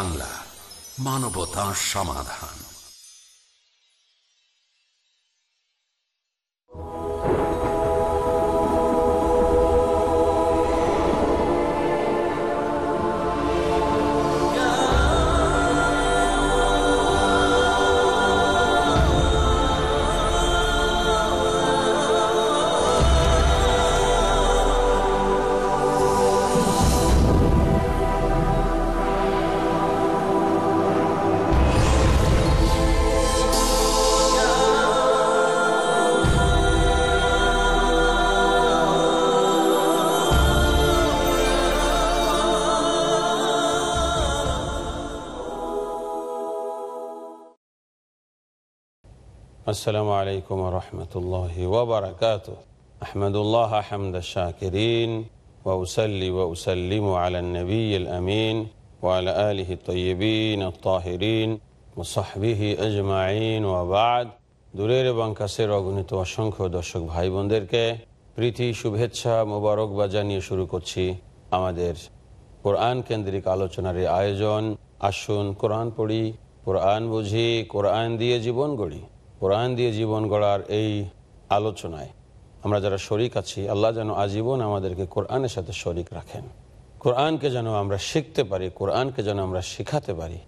বাংলা মানবতা সমাধান। আসসালামু আলাইকুম আহমদ আমিন ওয়াবাদ দূরের এবং কাছের অগণিত অসংখ্য দর্শক ভাই বোনদেরকে প্রীতি, শুভেচ্ছা, মুবারক জানিয়ে শুরু করছি আমাদের কোরআন কেন্দ্রিক আলোচনার আয়োজন। আসুন কোরআন পড়ি, কোরআন বুঝি, কোরআন দিয়ে জীবন গড়ি। কোরআন দিয়ে জীবন গড়ার এই আলোচনায় আমরা যারা শরিক আছি, আল্লাহ যেন আজীবন আমাদেরকে কোরআনের সাথে শরিক রাখেন। কোরআনকে যেন আমরা শিখতে পারি, কোরআনকে যেন আমরা শিখাতে পারি,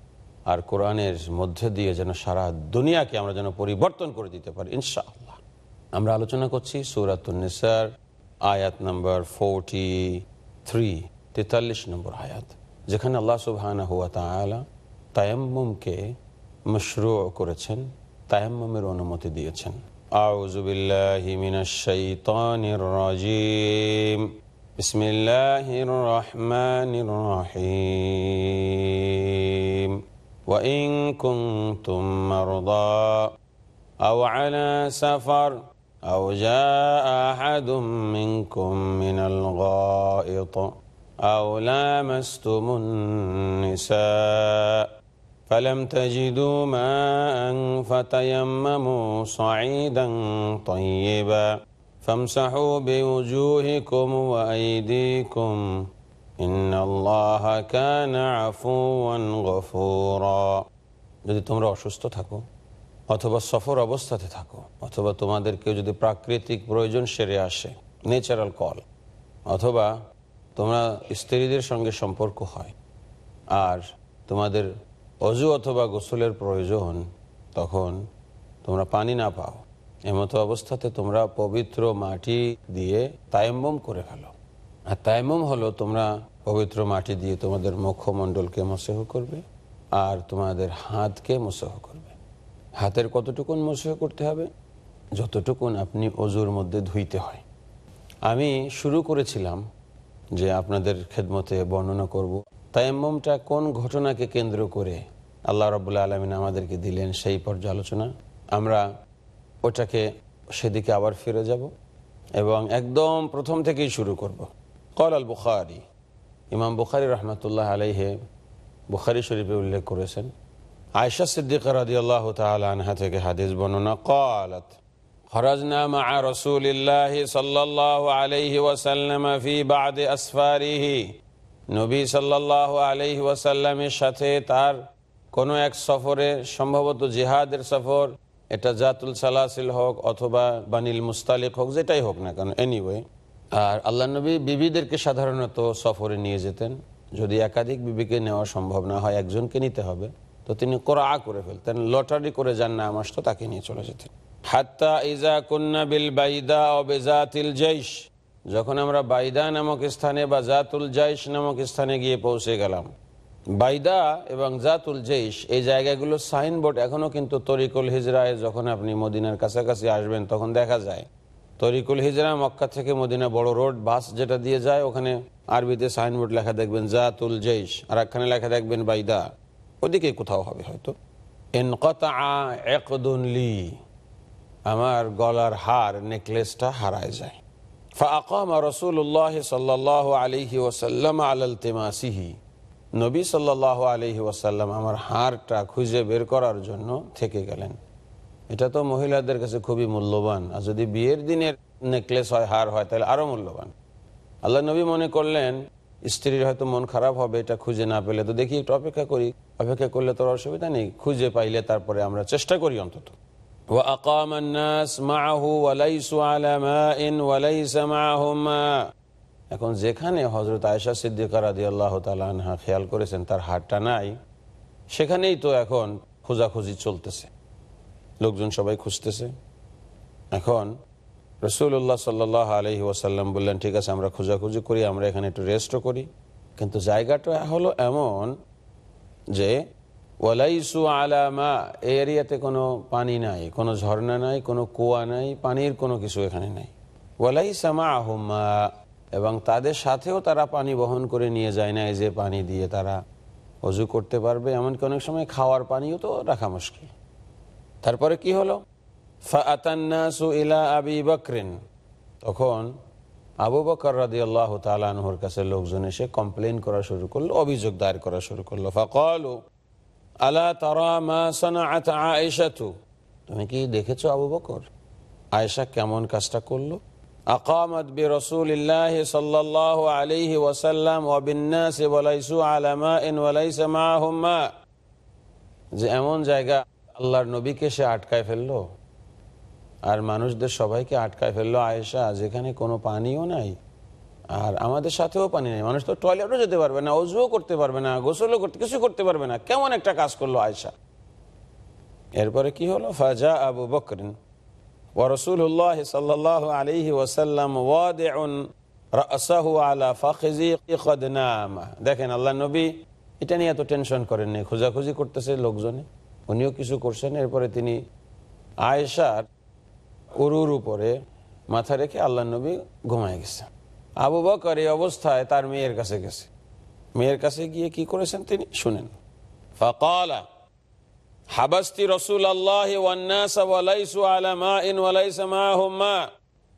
আর কোরআনের মধ্যে দিয়ে যেন সারা দুনিয়াকে আমরা যেন পরিবর্তন করে দিতে পারি, ইনশাআল্লাহ। আমরা আলোচনা করছি সুরাতুন্নিসার আয়াত নম্বর ফোরটি থ্রি, তেতাল্লিশ নম্বর আয়াত, যেখানে আল্লাহ সুবহানা হুয়া তালা মশরু করেছেন। তায়াম্মুমের অনুমতি দিয়েছেন أعوذ بالله من الشيطان الرجيم بسم الله الرحمن الرحيم وإن كنتم مرضى أو على سفر أو جاء أحد منكم من الغائط أو لامستم النساء فلم تجدوا ماء فتيمموا صعيدا طيبا فامسحوا بوجوهكم وأيديكم إن الله كان عفوا غفورا যদি তোমরা অসুস্থ থাকো অথবা সফর অবস্থাতে থাকো অথবা তোমাদের কেউ যদি প্রাকৃতিক প্রয়োজন সেরে আসে নেচারাল কল অথবা তোমরা স্ত্রীদের সঙ্গে সম্পর্ক হয় আর তোমাদের অজু অথবা গোসলের প্রয়োজন, তখন তোমরা পানি না পাও। এমতো অবস্থাতে তোমরা পবিত্র মাটি দিয়ে তায়াম্বম করে ফেলো। আর তায়াম্বম হলো তোমরা পবিত্র মাটি দিয়ে তোমাদের মুখমণ্ডলকে মসেহ করবে আর তোমাদের হাতকে মসেহ করবে। হাতের কতটুকুন মসেহ করতে হবে? যতটুকুন আপনি অজুর মধ্যে ধুইতে হয়। আমি শুরু করেছিলাম যে আপনাদের খেদমতে বর্ণনা করব। তায়াম্মমটা কোন ঘটনাকে কেন্দ্র করে আল্লাহ রবুল্লা আলমিন আমাদেরকে দিলেন সেই পর্যালোচনা আমরা ওটাকে সেদিকে আবার ফিরে যাব এবং একদম প্রথম থেকেই শুরু করব কল আল বুখারি ইমাম বুখারি রহমতুল্লাহ আলাইহে বুখারি শরীফে উল্লেখ করেছেন আয়সা সিদ্দিক রাজি আল্লাহ আনহা থেকে হাদিস বর্ণনা কলাত خرجنا مع رسول الله صلى الله عليه وسلم في بعد أسفاره নবী সাল্লাহ আলহি ওয়াসাল্লামের সাথে তার কোনো এক সফরে, সম্ভবত জিহাদের সফর, এটা জাতুল সালাসিল হোক অথবা বানিল মুস্তালিক হোক, যেটাই হোক না কেন এনিওয়ে আর আল্লাহ নবী বিবিদেরকে সাধারণত সফরে নিয়ে যেতেন। যদি একাধিক বিবিকে নেওয়া সম্ভব না হয়, একজনকে নিতে হবে, তো তিনি কোরআ করে ফেলতেন, লটারি করে যান না আমার তো তাকে নিয়ে চলে যেতেন। হাত্তা ইজা কুন্না বিল বাইদা ও বেজাতিল জৈশ, যখন আমরা বাইদা নামক স্থানে বা জাতুল জাইশ নামক স্থানে গিয়ে পৌঁছে গেলাম বাইদা এবং জাতুল জেইশ, এই জায়গাগুলো সাইনবোর্ড এখনও কিন্তু তরিকুল হিজরায় যখন আপনি মদিনার কাছাকাছি আসবেন, তখন দেখা যায়। তরিকুল হিজরা মক্কা থেকে মদিনা বড় রোড, বাস যেটা দিয়ে যায়, ওখানে আরবিতে সাইনবোর্ড লেখা দেখবেন, জাতুল জৈশ আর একখানে লেখা দেখবেন বাইদা। ওদিকে কোথাও হবে হয়তো। লি, আমার গলার হার, নেকলেসটা হারায় যায়। ফা আকাম রসুল্লাহ সাল্লাহ আলিহি ওসাল্লাম আলাল তেমাসিহি। নবী সাল্লাহ আলহি ওয়াসাল্লাম আমার হারটা খুঁজে বের করার জন্য থেকে গেলেন এটা তো মহিলাদের কাছে খুবই মূল্যবান আর যদি বিয়ের দিনের নেকলেস হয় হার হয় তাহলে আরো মূল্যবান আল্লাহ নবী মনে করলেন স্ত্রীর হয়তো মন খারাপ হবে এটা খুঁজে না পেলে তো দেখি একটু অপেক্ষা করি অপেক্ষা করলে তোর অসুবিধা নেই খুঁজে পাইলে তারপরে আমরা চেষ্টা করি অন্তত وأقام الناس معه وليسوا على ماء وليس معهم ماء এখন যেখানে হজরত আয়সা সিদ্দিকার আদি আল্লাহ তালহা খেয়াল করেছেন, তার হাটটা নাই, সেখানেই তো এখন খোঁজাখুঁজি চলতেছে। লোকজন সবাই খুঁজতেছে। এখন রসুল্লাহ সাল্লাহ আলহি ওয়াসাল্লাম বললেন, ঠিক আছে, আমরা খোঁজাখুঁজি করি, আমরা এখানে একটু রেস্টও করি। কিন্তু জায়গাটা হলো এমন যে, ওয়ালাইসু আলামা এই এরিয়াতে কোনো পানি নাই, কোনো ঝর্ণা নাই, কোনো কুয়া নাই, পানির কোনো কিছু এখানে নাই। ওয়ালাইসামা আহম্মা এবং তাদের সাথেও তারা পানি বহন করে নিয়ে যায় না, এই যে পানি দিয়ে তারা অজু করতে পারবে। এমনকি অনেক সময় খাওয়ার পানিও তো রাখা মুশকিল। তারপরে কি হলো? ইলা আবি বকরিন। তখন আবু বকর রাদি আল্লাহ তালানহর কাছে লোকজন এসে কমপ্লেন করা শুরু করল, অভিযোগ দায়ের করা শুরু করল। ফকলু, আলা তারা তুমি কি দেখেছ আবু বকর? আয়েশা কেমন কাজটা করল? আকামাত বি রাসূলিল্লাহি সাল্লাল্লাহু আলাইহি ওয়াসাল্লাম ওয়া বিন-নাস ওয়ালাইসু আলা মাইন ওয়ালাইসা মাআহুম মা যে এমন জায়গা আল্লাহর নবীকে সে আটকায় ফেলল, আর মানুষদের সবাইকে আটকায় ফেলল আয়েশা, যেখানে কোনো পানিও নাই, আর আমাদের সাথেও পানি নেই। মানুষ তো টয়লেটও যেতে পারবে না অজুও করতে পারবে না, গোসলও করতে, কিছু করতে পারবে না। কেমন একটা কাজ করল আয়েশা। এরপরে কি হলো? ফাজা আবু বকরিন ওরসুল্লাহ সাল্লাহ আলিহি ওসাল্লাম ওয়াদেউন রাসাহু আলা ফাখিজি কদ নামা। দেখেন আল্লাহ নবী এটা নিয়ে এত টেনশন করেননি, খোঁজাখুঁজি করতেছে লোকজনে, উনিও কিছু করছেন, এরপরে তিনি আয়েশার উরুর উপরে মাথা রেখে আল্লাহ নবী ঘুমায় গেছে আবু বকর এই অবস্থায় তার মেয়ের কাছে গেছে। মেয়ের কাছে গিয়ে কি করেছেন তিনি? শুনেন। ফকালা হাবাস্তি রসুল আল্লাহ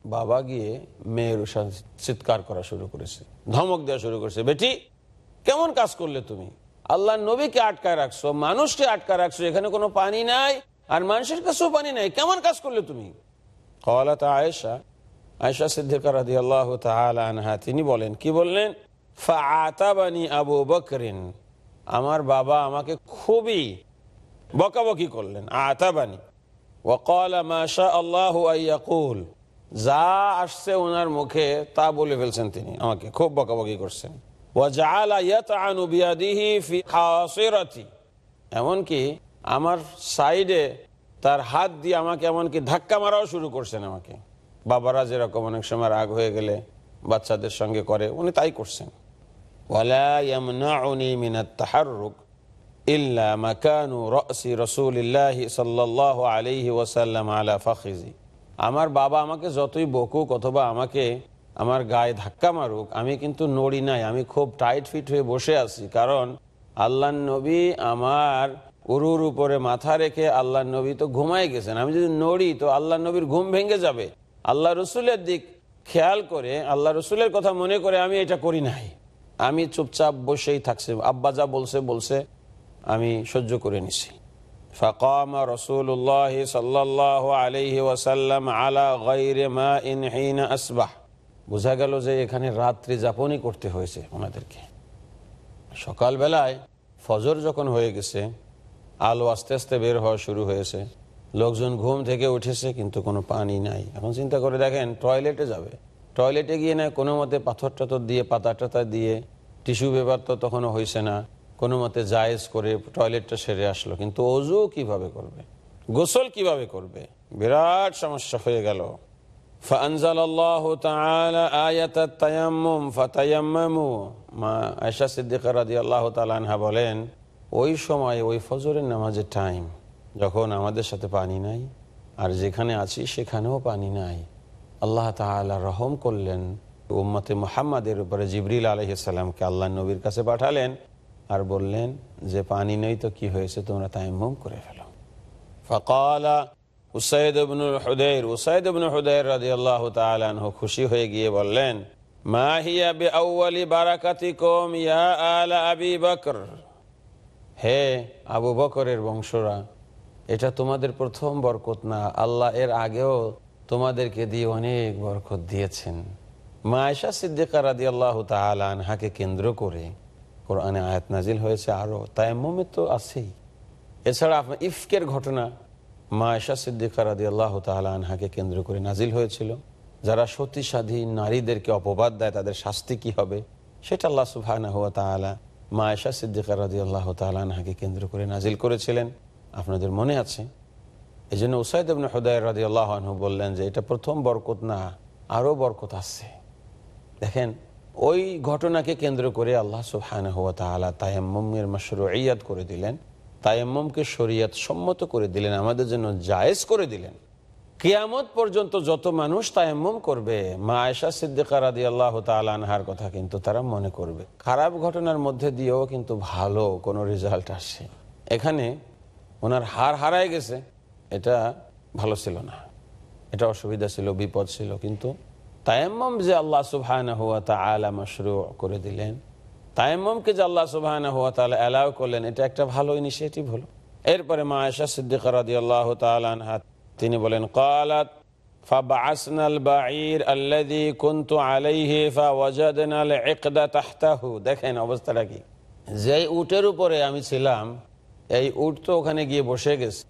বাবা গিয়ে মেয়ের চিৎকার করা শুরু করেছে, ধমক দেওয়া শুরু করেছে, বেটি, কেমন কাজ করলে তুমি? আল্লাহ নবীকে আটকায় রাখছো, মানুষকে আটকায় রাখছো, এখানে কোনো পানি নাই আর মানুষের কাছেও পানি নাই, কেমন কাজ করলে তুমি? কলাত আয়েশা আয়েশা সিদ্দিকা রাদি আল্লাহ আনহা, তিনি বলেন, কি বললেন? ফাতাবানি আবু বকরিন, আমার বাবা আমাকে খুবই বকাবকি করলেন, আতাবানি। ওয়াকালা মাশা আল্লাহ যা আসছে ওনার মুখে, তা বলে ফেলছেন তিনি, আমাকে খুব বকাবকি করছেন। এমনকি আমার সাইডে তার হাত দিয়ে আমাকে এমনকি ধাক্কা মারাও শুরু করছেন আমাকে। বাবারা যেরকম অনেক সময় রাগ হয়ে গেলে বাচ্চাদের সঙ্গে করে, উনি তাই করছেন। তাহার তাহারুক ইল্লা মাকানু রসি রসুলিল্লাহ সাল্লাহ আলিহি আমার বাবা আমাকে যতই বকুক অথবা আমাকে আমার গায়ে ধাক্কা মারুক, আমি কিন্তু নড়ি নাই, আমি খুব টাইট ফিট হয়ে বসে আছি। কারণ আল্লাহ নবী আমার উরুর উপরে মাথা রেখে আল্লাহ নবী তো ঘুমাই গেছেন। আমি যদি নড়ি তো আল্লাহ নবীর ঘুম ভেঙে যাবে। আল্লাহ রসুলের দিক খেয়াল করে, আল্লাহ রসুলের কথা মনে করে আমি এটা করি নাই। আমি চুপচাপ বসেই থাকছি। আব্বা যা বলছে বলছে। আমি সহ্য করে নিছি فقام رسول الله صلى الله عليه وسلم على غير ماء حين أصبح বোঝা গেল যে এখানে রাত্রি যাপনই করতে হয়েছে ওনাদেরকে সকালবেলায় ফজর যখন হয়ে গেছে আলো আস্তে আস্তে বের হওয়া শুরু হয়েছে লোকজন ঘুম থেকে উঠেছে কিন্তু কোনো পানি নাই এখন চিন্তা করে দেখেন টয়লেটে যাবে টয়লেটে গিয়ে না কোনো মতে পাথর টাথর দিয়ে পাতা টাতা দিয়ে টিস্যু পেপার তো তখনও হয়েছে না কোনো মতে জায়েজ করে টয়লেটটা সেরে আসলো কিন্তু অজু কিভাবে করবে গোসল কিভাবে করবে বিরাট সমস্যা হয়ে গেল فأنزل الله تعالى آية التيمم فتيمموا মা আয়সা সিদ্দিকা রাদি আল্লাহ তালানহা বলেন ওই সময় ওই ফজরের নামাজের টাইম যখন আমাদের সাথে পানি নাই আর যেখানে আছি সেখানেও পানি নাই আল্লাহ তালা রহম করলেন উম্মতে মোহাম্মদের উপরে জিবরিল আলহিসাল্লামকে আল্লাহ নবীর কাছে পাঠালেন আর বললেন, যে পানি নেই তো কি হয়েছে? তোমরা তাইমুম করে ফেলো। রাদিয়াল্লাহু তাআলা খুশি হয়ে গিয়ে বললেন ইয়া আলা আবি বকর? হে আবু বকরের বংশরা, এটা তোমাদের প্রথম বরকত না, আল্লাহ এর আগেও তোমাদেরকে দিয়ে অনেক বরকত দিয়েছেন। মা মায়েশা সিদ্দিকা রাদি আল্লাহ আনহাকে কেন্দ্র করে কোরআনে আয়াত নাজিল হয়েছে আরও তায়াম্মমে তো আছেই। এছাড়া আপনার ইফকের ঘটনা মা মায়েশা সিদ্দিকা রাদি আল্লাহ আনহাকে কেন্দ্র করে নাজিল হয়েছিল। যারা সতী স্বাধীন নারীদেরকে অপবাদ দেয়, তাদের শাস্তি কি হবে? সেটা আল্লাহ সুবাহ হুয়া তালা মায়েশা সিদ্দিকা রাদি আল্লাহ আনহাকে কেন্দ্র করে নাজিল করেছিলেন। আপনাদের মনে আছে? এই জন্য উসাইদ ইবনে হুদায় রাজি আল্লাহ বললেন যে, এটা প্রথম বরকত না আরও বরকত আসছে দেখেন ওই ঘটনাকে কেন্দ্র করে আল্লাহ সুবহান হুয়া তালা তায়াম্মের মাসরুইয়াত করে দিলেন, তায়াম্মমকে শরিয়াত সম্মত করে দিলেন, আমাদের জন্য জায়েজ করে দিলেন। কেয়ামত পর্যন্ত যত মানুষ তায়াম্মম করবে, মা আয়সা সিদ্দিকা রাদি আল্লাহ আনহার কথা কিন্তু তারা মনে করবে। খারাপ ঘটনার মধ্যে দিয়েও কিন্তু ভালো কোনো রেজাল্ট আসে। এখানে ওনার হার হারায় গেছে, এটা ভালো ছিল না। এটা অসুবিধা ছিল, বিপদ ছিল, কিন্তু তায়াম্মম যে আল্লাহ সুবহান হুয়া তালা মশরু করে দিলেন, তায়াম্মমকে যে আল্লাহ সুবহান হুয়া তালা অ্যালাউ করলেন, এটা একটা ভালো ইনিশিয়েটিভ হলো। এরপরে মা আয়সা সিদ্দিক রাদি আল্লাহ তালানহা তিনি বলেন, কালাত দেখেন অবস্থাটা কি। যে উটের উপরে আমি ছিলাম, এই উট তো ওখানে গিয়ে বসে গেছে।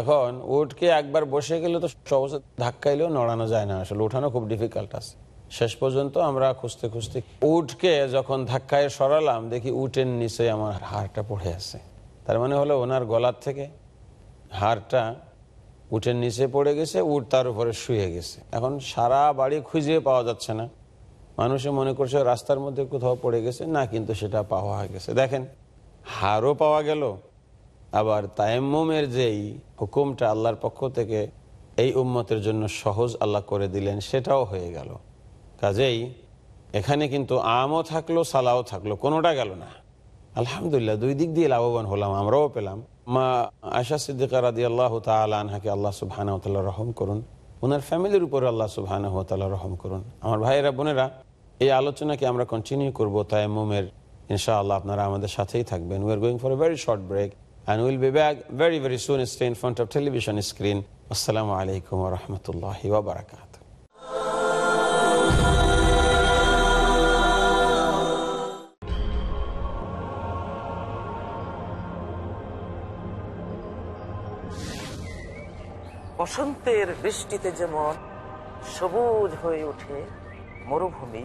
এখন উটকে একবার বসে গেলে তো সহজে ধাক্কাইলেও নড়ানো যায় না, আসলে উঠানো খুব ডিফিকাল্ট আছে। শেষ পর্যন্ত আমরা খুঁজতে খুঁজতে উটকে যখন ধাক্কায় সরালাম, দেখি উটের নিচে আমার হাড়টা পড়ে আছে। তার মানে হলো ওনার গলার থেকে হাড়টা উটের নিচে পড়ে গেছে, উট তার উপরে শুয়ে গেছে। এখন সারা বাড়ি খুঁজে পাওয়া যাচ্ছে না। মানুষে মনে করছে রাস্তার মধ্যে কোথাও পড়ে গেছে, না, কিন্তু সেটা পাওয়া গেছে। দেখেন হারও পাওয়া গেল আবার তায়াম্মুমের যেই হুকুমটা আল্লাহর পক্ষ থেকে এই উম্মতের জন্য সহজ আল্লাহ করে দিলেন, সেটাও হয়ে গেল। কাজেই এখানে কিন্তু আমও থাকল, সালাও থাকল, কোনোটা গেল না। আলহামদুলিল্লাহ, দুই দিক দিয়ে লাভবান হলাম, আমরাও পেলাম। মা আশা সিদ্দিকা রাদি আল্লাহ তালাহাকে আল্লাহ সুবহানা রহম করুন। ওনার ফ্যামিলির উপরে আল্লাহ সুবহানা রহম করুন। আমার ভাইয়েরা, বোনেরা, এই আলোচনাকে আমরা কন্টিনিউ করব তায়াম্মুমের। ইনশাআল্লাহ আপনারা আমাদের সাথেই থাকবেন। We are going for a very short break and we'll be back very, very soon. Stay in front of television screen. Assalamu alaikum wa rahmatullahi wa barakatuh. বসন্তের বৃষ্টিতে যেমন সবুজ হয়ে ওঠে মরুভূমি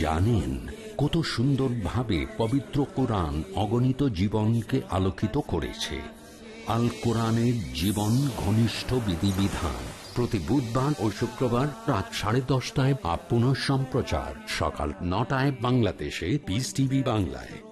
জানেন কত সুন্দরভাবে পবিত্র কোরআন অগণিত জীবনকে আলোকিত করেছে। আল কোরআনের জীবন ঘনিষ্ঠ বিধিবিধান। প্রতি বুধবার ও শুক্রবার রাত সাড়ে দশটায় পুনঃ সম্প্রচার। সকাল নটায় বাংলাদেশে পিস টিভি বাংলায়।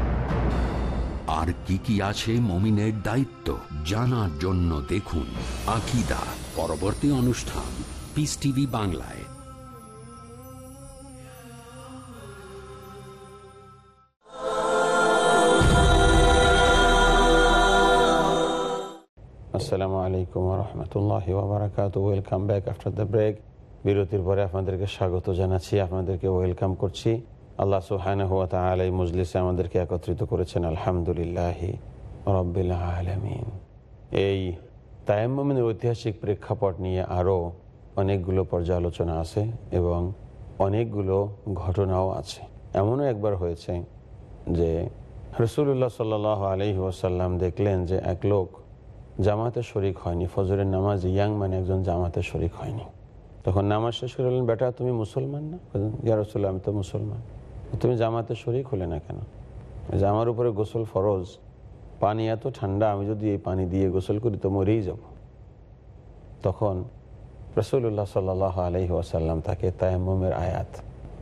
আর কি কি আছে মমিনের দায়িত্ব জানার জন্য দেখুন আকিদা পরবর্তী অনুষ্ঠান পিস টিভি বাংলায়। আসসালামু আলাইকুম রহমতুল্লাহ ওবরাকাত welcome back after the break বিরতির পরে আপনাদেরকে স্বাগত জানাচ্ছি, আপনাদেরকে ওয়েলকাম করছি। আল্লাহ সুহানা হুয়া তালা মজলিসে আমাদেরকে একত্রিত করেছেন, আলহামদুলিল্লাহ রব্বিল আলমিন। এই তায়াম্মিনের ঐতিহাসিক প্রেক্ষাপট নিয়ে আরও অনেকগুলো পর্যালোচনা আছে এবং অনেকগুলো ঘটনাও আছে। এমনও একবার হয়েছে যে রসুল্লাহ সাল আলহি ওসাল্লাম দেখলেন যে এক লোক জামাতে শরিক হয়নি, ফজরের নামাজ ইয়াং মানে একজন জামাতে শরিক হয়নি। তখন নামাজ শেষ করে বললেন, বেটা, তুমি মুসলমান না? ইয়া রসুল্লাহ আমি তো মুসলমান। তুমি জামাতে শরিক হলে না কেন? যে আমার উপরে গোসল ফরজ, পানি এত ঠান্ডা, আমি যদি এই পানি দিয়ে গোসল করি তো মরেই যাব। তখন রসুল্লাহ সাল আলহি ওয়াসাল্লাম তাকে তায়াম্মের আয়াত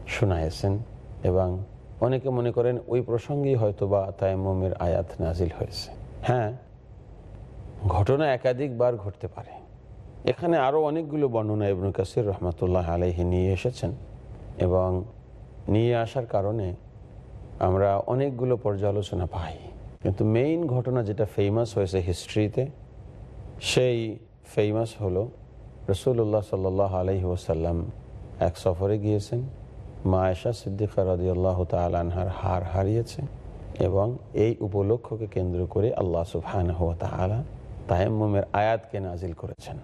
শোনাইছেন এবং অনেকে মনে করেন ওই প্রসঙ্গেই হয়তো বা তায়াম্মের আয়াত নাজিল হয়েছে। হ্যাঁ ঘটনা একাধিকবার ঘটতে পারে। এখানে আরও অনেকগুলো বর্ণনা ইবনু কাসির রহমতুল্লাহ আলহি নিয়ে এসেছেন এবং নিয়ে আসার কারণে আমরা অনেকগুলো পর্যালোচনা পাই। কিন্তু মেইন ঘটনা যেটা ফেমাস হয়েছে হিস্ট্রিতে সেই ফেমাস হলো রসুল্লাহ সাল্লাহ আলহি ওসাল্লাম এক সফরে গিয়েছেন। মা আয়সা সিদ্দিকা রদিয়াল্লাহ তালানহার হার হারিয়েছে এবং এই উপলক্ষকে কেন্দ্র করে আল্লাহ সুফহান হুয়া তালা তায়াম্মের আয়াতকে নাজিল করেছেন।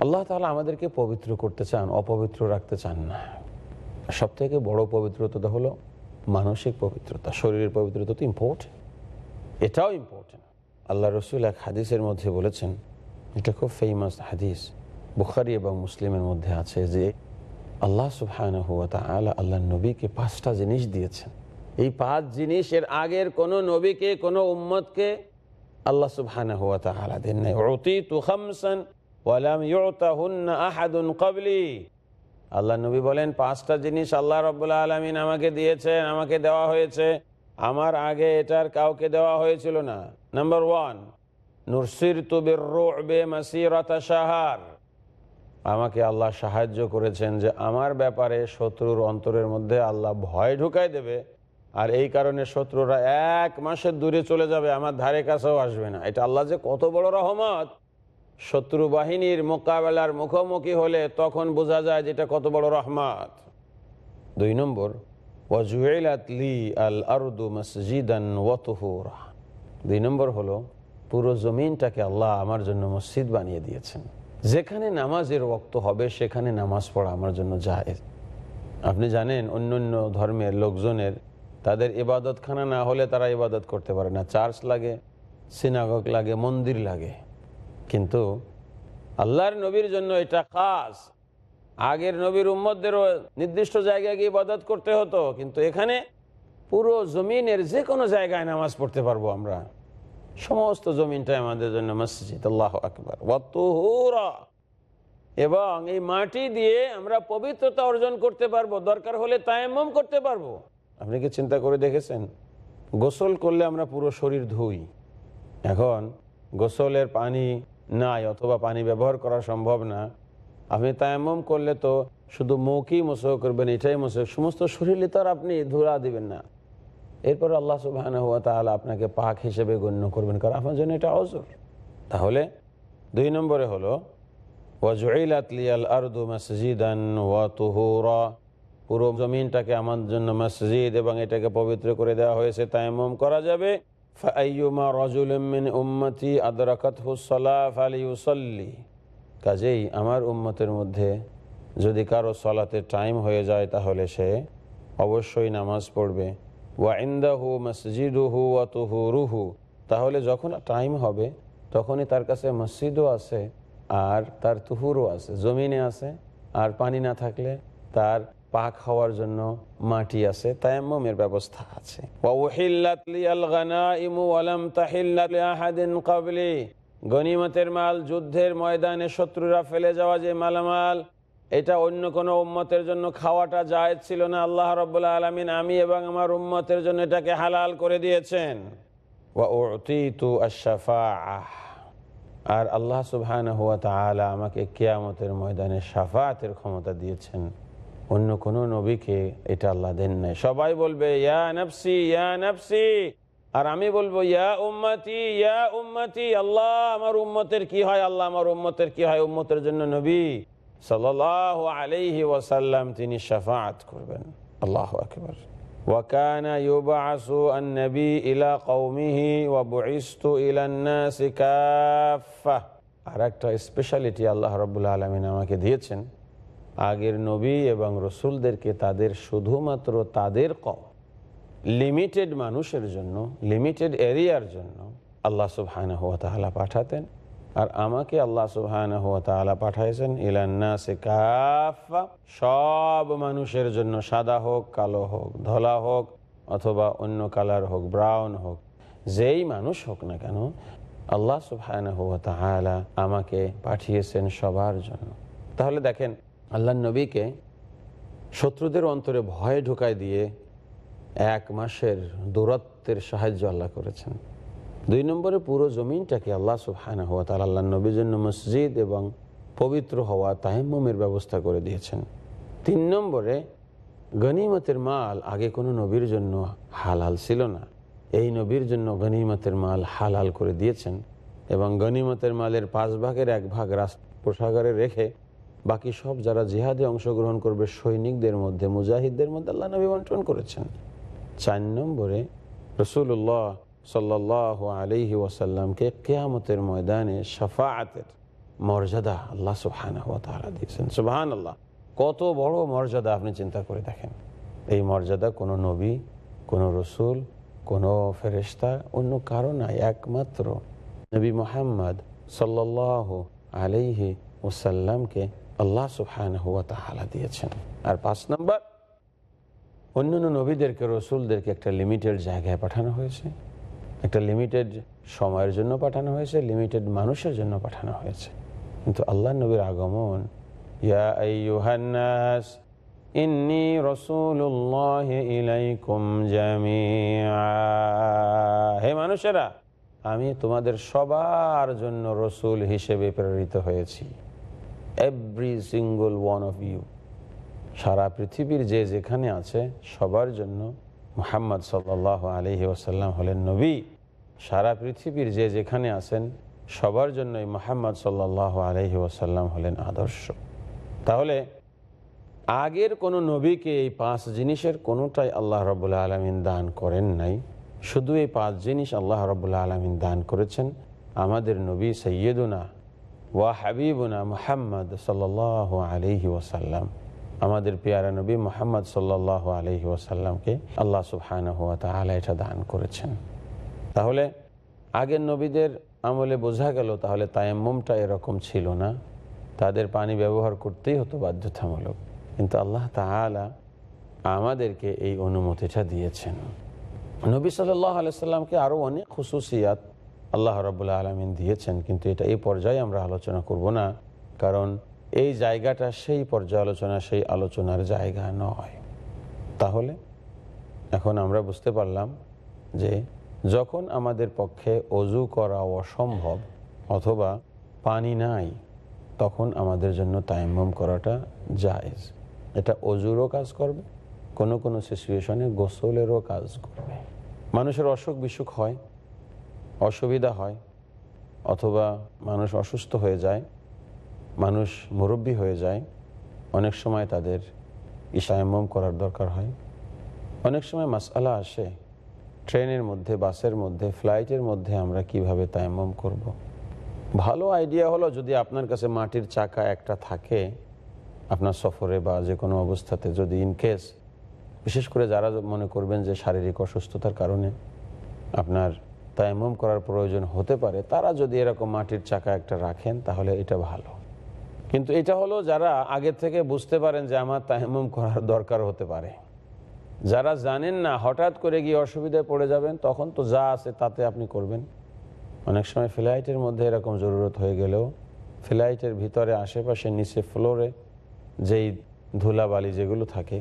আল্লাহ তালা আমাদেরকে পবিত্র করতে চান, অপবিত্র রাখতে চান না। সব থেকে বড় পবিত্রতা হলো মানসিক পবিত্রতা, শরীরের পবিত্রতা তো ইম্পর্টেন্ট এটাও ইম্পর্টেন্ট আল্লাহ রসুল এক হাদিসের মধ্যে বলেছেন, এটা খুব ফেমাস হাদিস, বুখারি এবং মুসলিমের মধ্যে আছে যে আল্লাহ সুবহান হুয়া তালা আল্লাহ নবীকে পাঁচটা জিনিস দিয়েছেন। এই পাঁচ জিনিস এর আগের কোনো নবীকে, কোনো উম্মতকে আল্লাহ সুবহান হুয়া তালা দেন নাই। অতি তুখামসান ওয়ালাম ইউতাহুন্না আহাদুন কবলি আল্লাহ নবী বলেন, পাঁচটা জিনিস আল্লাহ রব্বুল্লা আলমিন আমাকে দিয়েছেন, আমাকে দেওয়া হয়েছে। আমার আগে এটার কাউকে দেওয়া হয়েছিল না। নাম্বার ওয়ান নুরসির তুবির রোবে সাহার আমাকে আল্লাহ সাহায্য করেছেন যে আমার ব্যাপারে শত্রুর অন্তরের মধ্যে আল্লাহ ভয় ঢুকাই দেবে, আর এই কারণে শত্রুরা এক মাসের দূরে চলে যাবে, আমার ধারে কাছেও আসবে না। এটা আল্লাহ যে কত বড় রহমত। শত্রু বাহিনীর মোকাবেলার মুখোমুখি হলে তখন বোঝা যায় যেটা কত বড় রহমত। দুই নম্বর আল দুই নম্বর হলো, পুরো জমিনটাকে আল্লাহ আমার জন্য মসজিদ বানিয়ে দিয়েছেন। যেখানে নামাজের রক্ত হবে, সেখানে নামাজ পড়া আমার জন্য যায় আপনি জানেন অন্য অন্য ধর্মের লোকজনের, তাদের ইবাদতখানা না হলে তারা ইবাদত করতে পারে না। চার্চ লাগে সিনাগক লাগে, মন্দির লাগে। কিন্তু আল্লাহর নবীর জন্য এটা খাস। আগের নবীর উম্মদদেরও নির্দিষ্ট জায়গায় গিয়ে ইবাদত করতে হতো, কিন্তু এখানে পুরো জমিনের যে কোনো জায়গায় নামাজ পড়তে পারব আমরা। সমস্ত জমিনটাই আমাদের জন্য মসজিদ, আল্লাহ আকবর। এবং এই মাটি দিয়ে আমরা পবিত্রতা অর্জন করতে পারব, দরকার হলে তায়াম্মম করতে পারব। আপনি কি চিন্তা করে দেখেছেন? গোসল করলে আমরা পুরো শরীর ধুই। এখন গোসলের পানি নাই, অথবা পানি ব্যবহার করা সম্ভব না। আপনি তায়াম্মম করলে তো শুধু মৌকি মোসহ করবেন, এটাই মোসহ। সমস্ত শরীরে তো আর আপনি ধুলা দিবেন না। এরপর আল্লাহ সুবাহ হওয়া তাহলে আপনাকে পাক হিসেবে গণ্য করবেন, কারণ আপনার জন্য এটা অজর। তাহলে দুই নম্বরে হলো ওয়াতুহুরা পুরো জমিনটাকে আমার জন্য মসজিদ এবং এটাকে পবিত্র করে দেওয়া হয়েছে, তায়াম্মম করা যাবে। কাজেই আমার উম্মতের মধ্যে যদি কারও সলাতে টাইম হয়ে যায় তাহলে সে অবশ্যই নামাজ পড়বে। ওয়াইন্দাহু মসজিদুহু ওয়াতুহুরুহু তাহলে যখন টাইম হবে, তখনই তার কাছে মসজিদও আছে আর তার তুহুরও আছে, জমিনে আছে। আর পানি না থাকলে তার পাক হওয়ার জন্য মাটি আছে তায়াম্মের ব্যবস্থা আছে। গনিমতের মাল যুদ্ধের ময়দানে শত্রুরা ফেলে যাওয়া যে মালামাল, এটা অন্য কোনো উম্মতের জন্য খাওয়াটা জায়েজ ছিল না। আল্লাহ রব্বুল্লা আলমিন আমি এবং আমার উম্মতের জন্য এটাকে হালাল করে দিয়েছেন। আর আল্লাহ সুবহান হুয়া আমাকে কেয়ামতের ময়দানে সাফাতের ক্ষমতা দিয়েছেন। অন্য কোনো নবীকে এটা আল্লাহ দেন নাই সবাই বলবে ইয়া নফসি ইয়া নফসি আর আমি বলবো ইয়া উম্মতি ইয়া উম্মতি আল্লাহ আমার উম্মতের কি হয় আল্লাহ আমার উম্মতের কি হয় উম্মতের জন্য নবী সাল্লাহ আলাইহি ওয়াসাল্লাম তিনি শাফাআত করবেন আল্লাহ আকবার وكان يبعث النبي إلى قومه وبعثت إلى الناس كافة আর একটা স্পেশালিটি আল্লাহ রবুল্লা আলমিন আমাকে দিয়েছেন আগের নবী এবং রসুলদেরকে তাদের শুধুমাত্র তাদের কম লিমিটেড মানুষের জন্য লিমিটেড এরিয়ার জন্য আল্লাহ সুবহান হুয়া পাঠাতেন। আর আমাকে আল্লাহ সুবহান হুয়া পাঠাইছেন ইলান্না সে কাফা সব মানুষের জন্য সাদা হোক, কালো হোক, ধলা হোক, অথবা অন্য কালার হোক, ব্রাউন হোক, যেই মানুষ হোক না কেন, আল্লাহ সুবহান হুয়া আমাকে পাঠিয়েছেন সবার জন্য। তাহলে দেখেন আল্লাহ নবীকে শত্রুদের অন্তরে ভয় ঢুকায় দিয়ে এক মাসের দূরত্বের সাহায্য আল্লাহ করেছেন। দুই নম্বরে পুরো জমিনটাকে আল্লাহ সুবহান হওয়া তার আল্লাহ নবীর জন্য মসজিদ এবং পবিত্র হওয়া তাহেম্মের ব্যবস্থা করে দিয়েছেন। তিন নম্বরে গনিমতের মাল আগে কোনো নবীর জন্য হালাল ছিল না। এই নবীর জন্য গনিমতের মাল হালাল করে দিয়েছেন এবং গনিমতের মালের পাঁচ ভাগের এক ভাগ রাস্তা পোশাকারে রেখে বাকি সব যারা জিহাদে অংশগ্রহণ করবে সৈনিকদের মধ্যে, মুজাহিদদের মধ্যে আল্লাহ নবী বন্টন করেছেন। চার নম্বরে রসুল্লাহ সাল্লাহ আলিহি ওয়াসাল্লামকে কেয়ামতের ময়দানে সাফায়াতের মর্যাদা আল্লাহ সুবহান দিয়েছেন। সুবাহান আল্লাহ কত বড় মর্যাদা আপনি চিন্তা করে দেখেন। এই মর্যাদা কোনো নবী, কোনো রসুল, কোনো ফেরেস্তা অন্য কারও নাই, একমাত্র নবী মোহাম্মদ সাল্লাহ আলিহি ওসাল্লামকে আল্লাহ সুবহান হুয়া তাহালা দিয়েছেন। আর পাঁচ নম্বর, অন্যান্য নবীদেরকে, রসুলদেরকে একটা লিমিটেড জায়গায় পাঠানো হয়েছে। একটা লিমিটেড সময়ের জন্য পাঠানো হয়েছে লিমিটেড মানুষের জন্য পাঠানো হয়েছে। কিন্তু আল্লাহ নবীর আগমন, ইয়া ইন্নি হে মানুষেরা, আমি তোমাদের সবার জন্য রসুল হিসেবে প্রেরিত হয়েছি। Every single one of you সারা পৃথিবীর যে যেখানে আছে, সবার জন্য মোহাম্মদ সাল্লাহ আলহি ওসাল্লাম হলেন নবী। সারা পৃথিবীর যে যেখানে আছেন, সবার জন্যই মোহাম্মদ সাল্লাহ আলহি ওসাল্লাম হলেন আদর্শ। তাহলে, আগের কোনো নবীকে এই পাঁচ জিনিসের কোনোটাই আল্লাহ রবুল্লা আলমিন দান করেন নাই। শুধু এই পাঁচ জিনিস আল্লাহ রবুল্লা আলমিন দান করেছেন। আমাদের নবী সৈয়দুনা ওয়া মুহাম্মদ সাল্লাহ আলহি ওসাল্লাম আমাদের পেয়ারা নবী মোহাম্মদ সাল্লাহ আলহি ওসাল্লামকে আল্লাহ সুবহান হুয়া তাহলে এটা দান করেছেন। তাহলে আগের নবীদের আমলে বোঝা গেল তাহলে তায়াম্মুমটা এরকম ছিল না। তাদের পানি ব্যবহার করতেই হতো বাধ্যতামূলক। কিন্তু আল্লাহ তালা আমাদেরকে এই অনুমতিটা দিয়েছেন। নবী সাল্লাহ আলাইসাল্লামকে আরও অনেক খুশুসিয়াত আল্লাহ রবুল্লা আলমিন দিয়েছেন, কিন্তু এটা এই পর্যায়ে আমরা আলোচনা করব না, কারণ এই জায়গাটা সেই পর্যায়ে পর্যালোচনা সেই আলোচনার জায়গা নয়। তাহলে এখন আমরা বুঝতে পারলাম যে যখন আমাদের পক্ষে অজু করা অসম্ভব অথবা পানি নাই, তখন আমাদের জন্য তাইম্মম করাটা জায়েজ। এটা অজুরও কাজ করবে, কোনো কোনো সিচুয়েশনে গোসলেরও কাজ করবে। মানুষের অসুখ বিসুখ হয় অসুবিধা হয়, অথবা মানুষ অসুস্থ হয়ে যায়, মানুষ মুরব্বী হয়ে যায়, অনেক সময় তাদের ইশায়ম্মম করার দরকার হয় অনেক সময় মাসালা আসে, ট্রেনের মধ্যে, বাসের মধ্যে, ফ্লাইটের মধ্যে আমরা কীভাবে তায়াম্মম করব। ভালো আইডিয়া হলো যদি আপনার কাছে মাটির চাকা একটা থাকে, আপনার সফরে বা যে কোনো অবস্থাতে যদি ইনকেস বিশেষ করে যারা মনে করবেন যে শারীরিক অসুস্থতার কারণে আপনার তায়াম্মম করার প্রয়োজন হতে পারে। তারা যদি এরকম মাটির চাকা একটা রাখেন, তাহলে এটা ভালো। কিন্তু এটা হলো যারা আগে থেকে বুঝতে পারেন যে আমার তায়াম্মম করার দরকার হতে পারে। যারা জানেন না, হঠাৎ করে গিয়ে অসুবিধায় পড়ে যাবেন, তখন তো যা আছে তাতে আপনি করবেন। অনেক সময় ফ্লাইটের মধ্যে এরকম জরুরত হয়ে গেলেও ফ্লাইটের ভিতরে, আশেপাশে, নিচে ফ্লোরে যেই ধুলাবালি যেগুলো থাকে,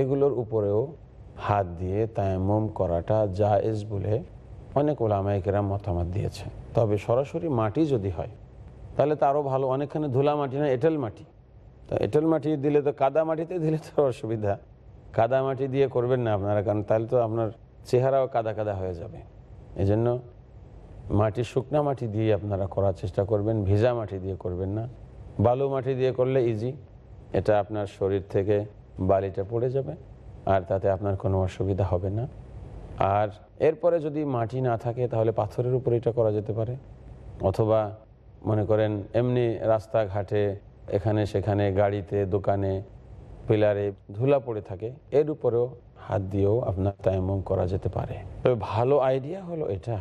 এগুলোর উপরেও হাত দিয়ে তায়াম্মম করাটা জায়েজ বলে অনেক ওলামাইকেরা মতামত দিয়েছে তবে সরাসরি মাটি যদি হয়, তাহলে তো আরও ভালো। অনেকখানে ধুলা মাটি না, এঁটেল মাটি। তো এঁটেল মাটি দিলে তো কাদা মাটিতে দিলে তো অসুবিধা। কাদা মাটি দিয়ে করবেন না আপনারা, কারণ তাহলে তো আপনার চেহারাও কাদা কাদা হয়ে যাবে। এজন্য মাটি, শুকনা মাটি দিয়ে আপনারা করার চেষ্টা করবেন, ভিজা মাটি দিয়ে করবেন না। বালু মাটি দিয়ে করলে ইজি এটা আপনার শরীর থেকে বালিটা পড়ে যাবে, আর তাতে আপনার কোনো অসুবিধা হবে না। আর এরপরে যদি মাটি না থাকে, তাহলে পাথরের উপরে এটা করা যেতে পারে। অথবা মনে করেন, এমনি রাস্তাঘাটে এখানে সেখানে গাড়িতে, দোকানে, পিলারে ধুলা পড়ে থাকে, এর উপরেও হাত দিয়েও আপনার তায়াম্মম করা যেতে পারে। তবে ভালো আইডিয়া হলো এটা,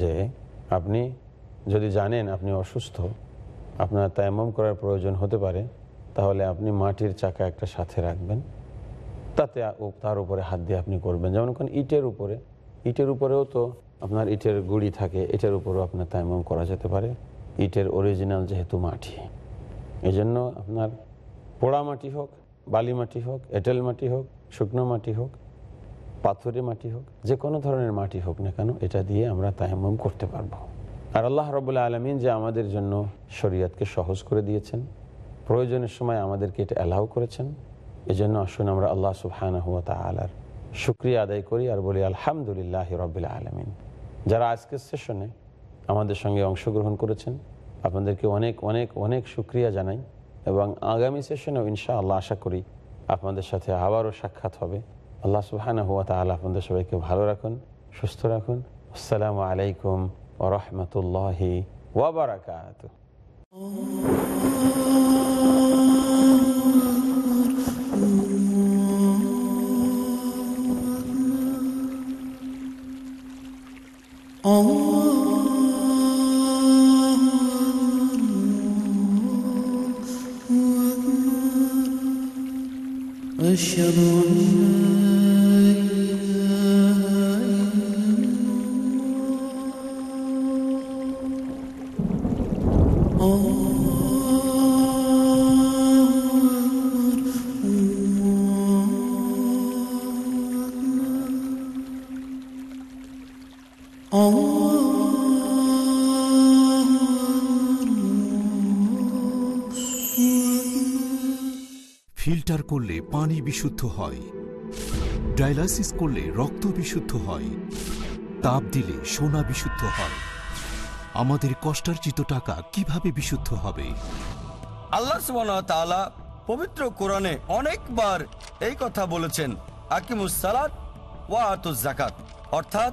যে আপনি যদি জানেন আপনি অসুস্থ, আপনার তায়াম্মম করার প্রয়োজন হতে পারে, তাহলে আপনি মাটির চাকা একটা সাথে রাখবেন। তাতে তার উপরে হাত দিয়ে আপনি করবেন। যেমন কোন ইটের উপরে। ইটের উপরেও তো আপনার ইটের গুড়ি থাকে। এটার উপরেও আপনার তাইমম করা যেতে পারে। ইটের অরিজিনাল যেহেতু মাটি। এই জন্য আপনার পোড়া মাটি হোক, বালি মাটি হোক, এঁটেল মাটি হোক, শুকনো মাটি হোক, পাথরে মাটি হোক, যে কোনো ধরনের মাটি হোক না কেন, এটা দিয়ে আমরা তায়াম্মম করতে পারব। আর আল্লাহ রবুল্লা আলমিন যে আমাদের জন্য শরীয়তকে সহজ করে দিয়েছেন, প্রয়োজনের সময় আমাদেরকে এটা অ্যালাউ করেছেন এজন্য আসুন আমরা আল্লাহ সুবহান হুয়া তালার শুক্রিয়া আদায় করি আর বলি আলহামদুলিল্লাহ রবিল আলমিন। যারা আজকের সেশনে আমাদের সঙ্গে অংশগ্রহণ করেছেন, আপনাদেরকে অনেক অনেক অনেক শুক্রিয়া জানাই এবং আগামী সেশনেও ইনশাআল্লাহ আশা করি আপনাদের সাথে আবারও সাক্ষাৎ হবে। আল্লাহ সুহানা হুয়া তাহলে আপনাদের সবাইকে ভালো রাখুন, সুস্থ রাখুন। আসসালামু আলাইকুম ও রহমতুল্লাহি ওবরাকাত ফিল্টার করলে পানি বিশুদ্ধ হয়। ডায়ালাসিস করলে রক্ত বিশুদ্ধ হয়। তাপ দিলে সোনা বিশুদ্ধ হয়। আমাদের কষ্টার্জিত টাকা কীভাবে বিশুদ্ধ হবে? আল্লাহ তাআলা পবিত্র কোরআনে অনেকবার এই কথা বলেছেন। আকিমুস সালাত ওয়া আতুজ জাকাত অর্থাৎ